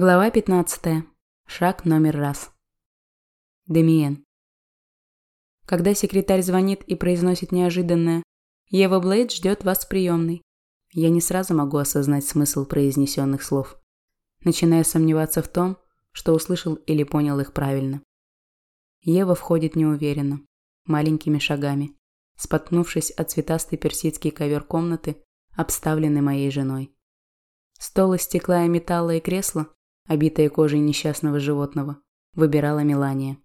Глава 15. Шаг номер раз. Демиен. Когда секретарь звонит и произносит неожиданное «Ева Блейд ждет вас в приемной», я не сразу могу осознать смысл произнесенных слов, начиная сомневаться в том, что услышал или понял их правильно. Ева входит неуверенно, маленькими шагами, споткнувшись от цветастый персидский ковер комнаты, обставленный моей женой. Стол из стекла и металла и кресло обитая кожей несчастного животного, выбирала Мелания.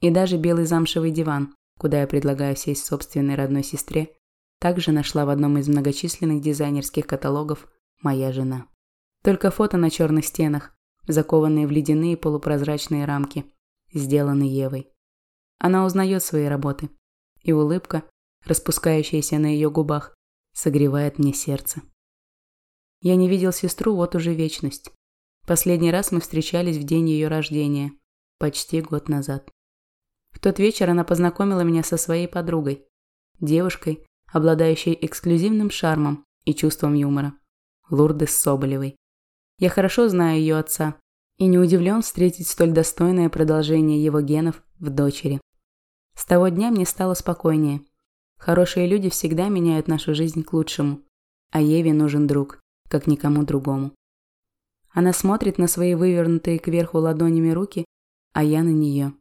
И даже белый замшевый диван, куда я предлагаю сесть собственной родной сестре, также нашла в одном из многочисленных дизайнерских каталогов «Моя жена». Только фото на черных стенах, закованные в ледяные полупрозрачные рамки, сделаны Евой. Она узнает свои работы, и улыбка, распускающаяся на ее губах, согревает мне сердце. Я не видел сестру вот уже вечность. Последний раз мы встречались в день ее рождения, почти год назад. В тот вечер она познакомила меня со своей подругой, девушкой, обладающей эксклюзивным шармом и чувством юмора, Лурдес Соболевой. Я хорошо знаю ее отца и не удивлен встретить столь достойное продолжение его генов в дочери. С того дня мне стало спокойнее. Хорошие люди всегда меняют нашу жизнь к лучшему, а Еве нужен друг, как никому другому. Она смотрит на свои вывернутые кверху ладонями руки, а я на нее.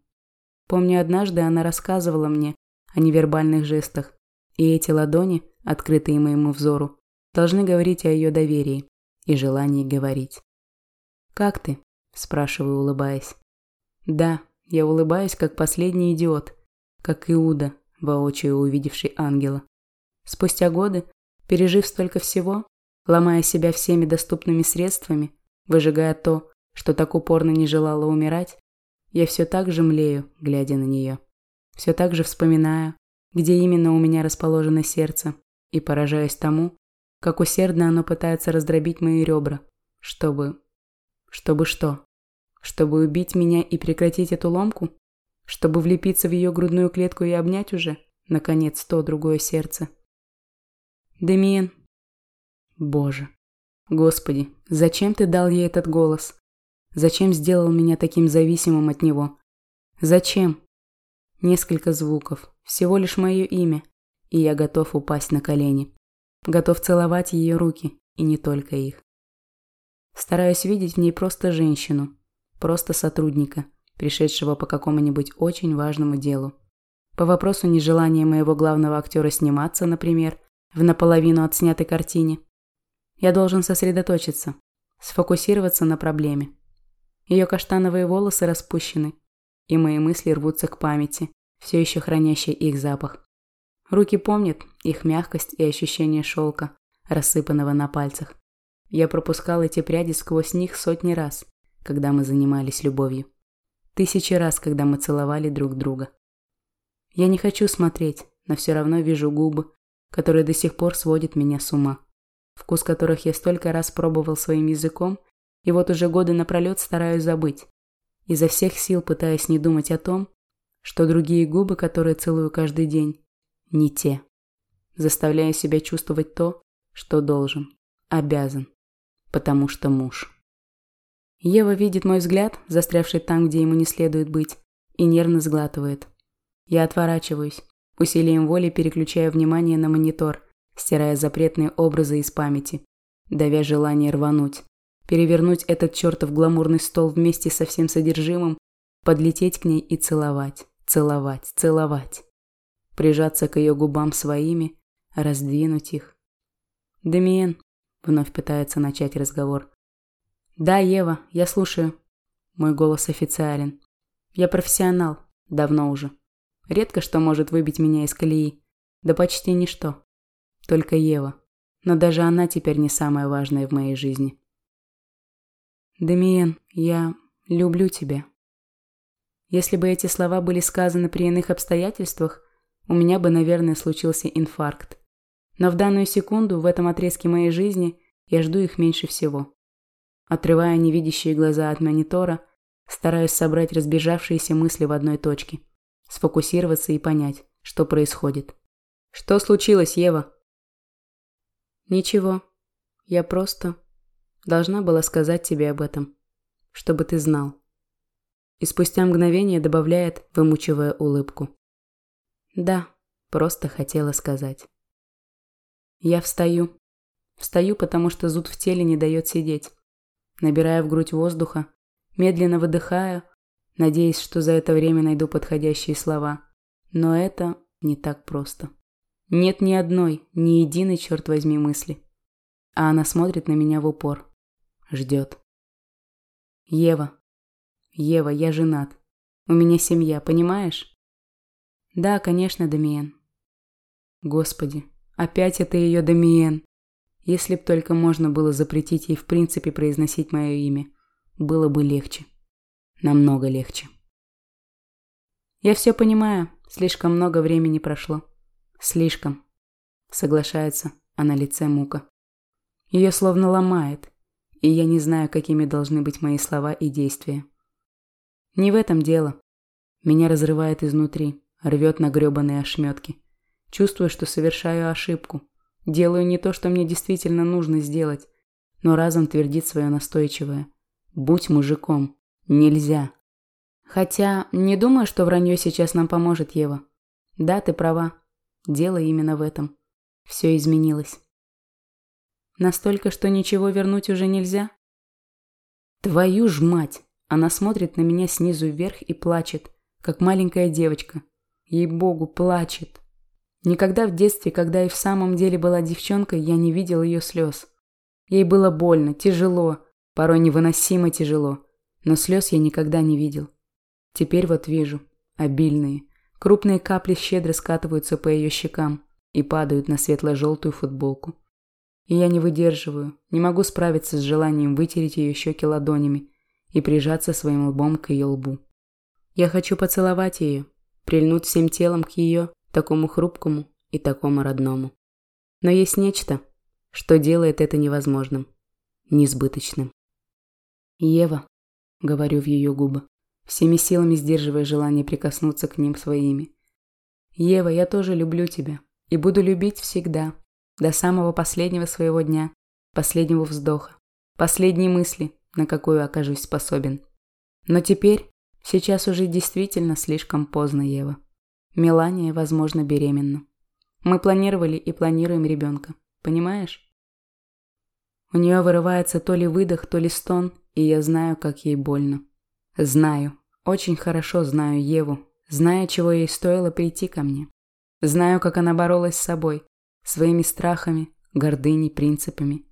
Помню, однажды она рассказывала мне о невербальных жестах, и эти ладони, открытые моему взору, должны говорить о ее доверии и желании говорить. «Как ты?» – спрашиваю, улыбаясь. «Да, я улыбаюсь, как последний идиот, как Иуда, воочию увидевший ангела. Спустя годы, пережив столько всего, ломая себя всеми доступными средствами, Выжигая то, что так упорно не желала умирать, я все так же млею, глядя на нее. Все так же вспоминаю, где именно у меня расположено сердце, и поражаюсь тому, как усердно оно пытается раздробить мои ребра, чтобы... Чтобы что? Чтобы убить меня и прекратить эту ломку? Чтобы влепиться в ее грудную клетку и обнять уже, наконец, то другое сердце? Демиен. Боже. Господи, зачем ты дал ей этот голос? Зачем сделал меня таким зависимым от него? Зачем? Несколько звуков, всего лишь мое имя, и я готов упасть на колени. Готов целовать ее руки, и не только их. Стараюсь видеть в ней просто женщину, просто сотрудника, пришедшего по какому-нибудь очень важному делу. По вопросу нежелания моего главного актера сниматься, например, в наполовину отснятой картине – я должен сосредоточиться, сфокусироваться на проблеме. Ее каштановые волосы распущены, и мои мысли рвутся к памяти, все еще хранящей их запах. Руки помнят их мягкость и ощущение шелка, рассыпанного на пальцах. Я пропускал эти пряди сквозь них сотни раз, когда мы занимались любовью. Тысячи раз, когда мы целовали друг друга. Я не хочу смотреть, но все равно вижу губы, которые до сих пор сводят меня с ума вкус которых я столько раз пробовал своим языком, и вот уже годы напролет стараюсь забыть, изо всех сил пытаясь не думать о том, что другие губы, которые целую каждый день, не те. Заставляю себя чувствовать то, что должен, обязан, потому что муж. Ева видит мой взгляд, застрявший там, где ему не следует быть, и нервно сглатывает. Я отворачиваюсь, усилием воли переключаю внимание на монитор – стирая запретные образы из памяти, давя желание рвануть, перевернуть этот чертов гламурный стол вместе со всем содержимым, подлететь к ней и целовать, целовать, целовать, прижаться к ее губам своими, раздвинуть их. «Демиен», — вновь пытается начать разговор. «Да, Ева, я слушаю». Мой голос официален. «Я профессионал, давно уже. Редко что может выбить меня из колеи. Да почти ничто. Только Ева. Но даже она теперь не самая важная в моей жизни. Демиен, я люблю тебя. Если бы эти слова были сказаны при иных обстоятельствах, у меня бы, наверное, случился инфаркт. Но в данную секунду, в этом отрезке моей жизни, я жду их меньше всего. Отрывая невидящие глаза от монитора, стараюсь собрать разбежавшиеся мысли в одной точке, сфокусироваться и понять, что происходит. «Что случилось, Ева?» «Ничего. Я просто должна была сказать тебе об этом. чтобы ты знал. И спустя мгновение добавляет, вымучивая улыбку. Да, просто хотела сказать. Я встаю. Встаю, потому что зуд в теле не дает сидеть. Набирая в грудь воздуха, медленно выдыхаю, надеясь, что за это время найду подходящие слова. Но это не так просто. Нет ни одной, ни единой, черт возьми, мысли. А она смотрит на меня в упор. Ждет. Ева. Ева, я женат. У меня семья, понимаешь? Да, конечно, Дамиен. Господи, опять это ее Дамиен. Если б только можно было запретить ей в принципе произносить мое имя, было бы легче. Намного легче. Я все понимаю, слишком много времени прошло. Слишком. Соглашается, а на лице мука. Ее словно ломает, и я не знаю, какими должны быть мои слова и действия. Не в этом дело. Меня разрывает изнутри, рвет на гребаные ошметки. Чувствую, что совершаю ошибку. Делаю не то, что мне действительно нужно сделать, но разом твердит свое настойчивое. Будь мужиком. Нельзя. Хотя не думаю, что вранье сейчас нам поможет, Ева. Да, ты права. Дело именно в этом. Все изменилось. Настолько, что ничего вернуть уже нельзя? Твою ж мать! Она смотрит на меня снизу вверх и плачет, как маленькая девочка. Ей-богу, плачет. Никогда в детстве, когда и в самом деле была девчонкой, я не видел ее слез. Ей было больно, тяжело, порой невыносимо тяжело но слез я никогда не видел. Теперь вот вижу. Обильные. Крупные капли щедро скатываются по ее щекам и падают на светло-желтую футболку. И я не выдерживаю, не могу справиться с желанием вытереть ее щеки ладонями и прижаться своим лбом к ее лбу. Я хочу поцеловать ее, прильнуть всем телом к ее, такому хрупкому и такому родному. Но есть нечто, что делает это невозможным, несбыточным. Ева, говорю в ее губы, всеми силами сдерживая желание прикоснуться к ним своими. «Ева, я тоже люблю тебя и буду любить всегда, до самого последнего своего дня, последнего вздоха, последней мысли, на какую окажусь способен. Но теперь, сейчас уже действительно слишком поздно, Ева. Мелания, возможно, беременна. Мы планировали и планируем ребенка, понимаешь?» У нее вырывается то ли выдох, то ли стон, и я знаю, как ей больно. Знаю, очень хорошо знаю Еву, знаю, чего ей стоило прийти ко мне. Знаю, как она боролась с собой, своими страхами, гордыней, принципами.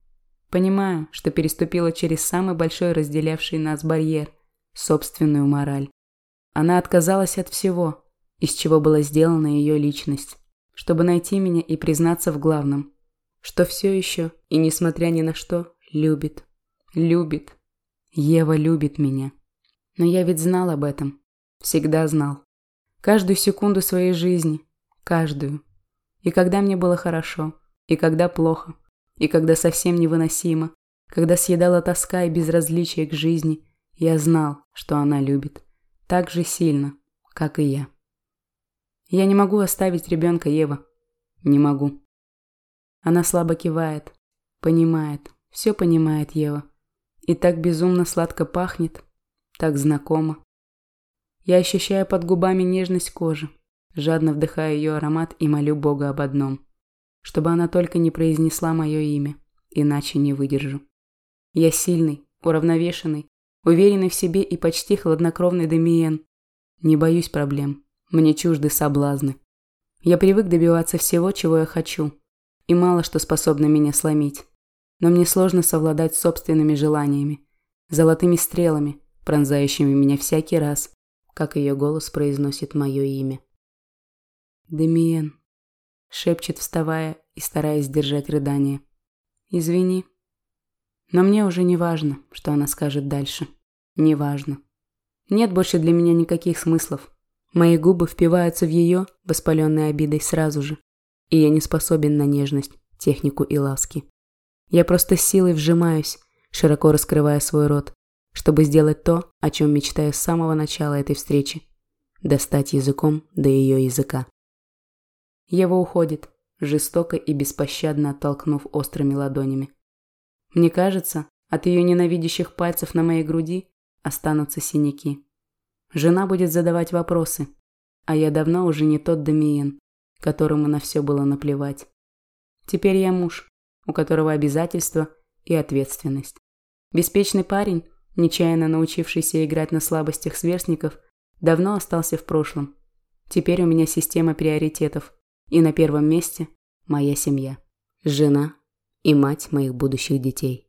Понимаю, что переступила через самый большой разделявший нас барьер – собственную мораль. Она отказалась от всего, из чего была сделана ее личность, чтобы найти меня и признаться в главном, что все еще и, несмотря ни на что, любит. Любит. Ева любит меня. Но я ведь знал об этом. Всегда знал. Каждую секунду своей жизни. Каждую. И когда мне было хорошо, и когда плохо, и когда совсем невыносимо, когда съедала тоска и безразличие к жизни, я знал, что она любит. Так же сильно, как и я. Я не могу оставить ребенка Ева. Не могу. Она слабо кивает. Понимает. Все понимает Ева. И так безумно сладко пахнет, так знакомо. Я ощущаю под губами нежность кожи, жадно вдыхаю ее аромат и молю Бога об одном, чтобы она только не произнесла мое имя, иначе не выдержу. Я сильный, уравновешенный, уверенный в себе и почти хладнокровный Демиен. Не боюсь проблем, мне чужды соблазны. Я привык добиваться всего, чего я хочу, и мало что способно меня сломить но мне сложно совладать с собственными желаниями, золотыми стрелами, пронзающими меня всякий раз, как ее голос произносит мое имя. «Демиен», — шепчет, вставая и стараясь держать рыдание. «Извини, но мне уже не важно, что она скажет дальше. Не важно. Нет больше для меня никаких смыслов. Мои губы впиваются в ее, воспаленной обидой, сразу же. И я не способен на нежность, технику и ласки. Я просто силой вжимаюсь, широко раскрывая свой рот, чтобы сделать то, о чем мечтаю с самого начала этой встречи. Достать языком до ее языка. Ева уходит, жестоко и беспощадно оттолкнув острыми ладонями. Мне кажется, от ее ненавидящих пальцев на моей груди останутся синяки. Жена будет задавать вопросы, а я давно уже не тот Дамиен, которому на все было наплевать. Теперь я муж, у которого обязательства и ответственность. Беспечный парень, нечаянно научившийся играть на слабостях сверстников, давно остался в прошлом. Теперь у меня система приоритетов, и на первом месте моя семья, жена и мать моих будущих детей.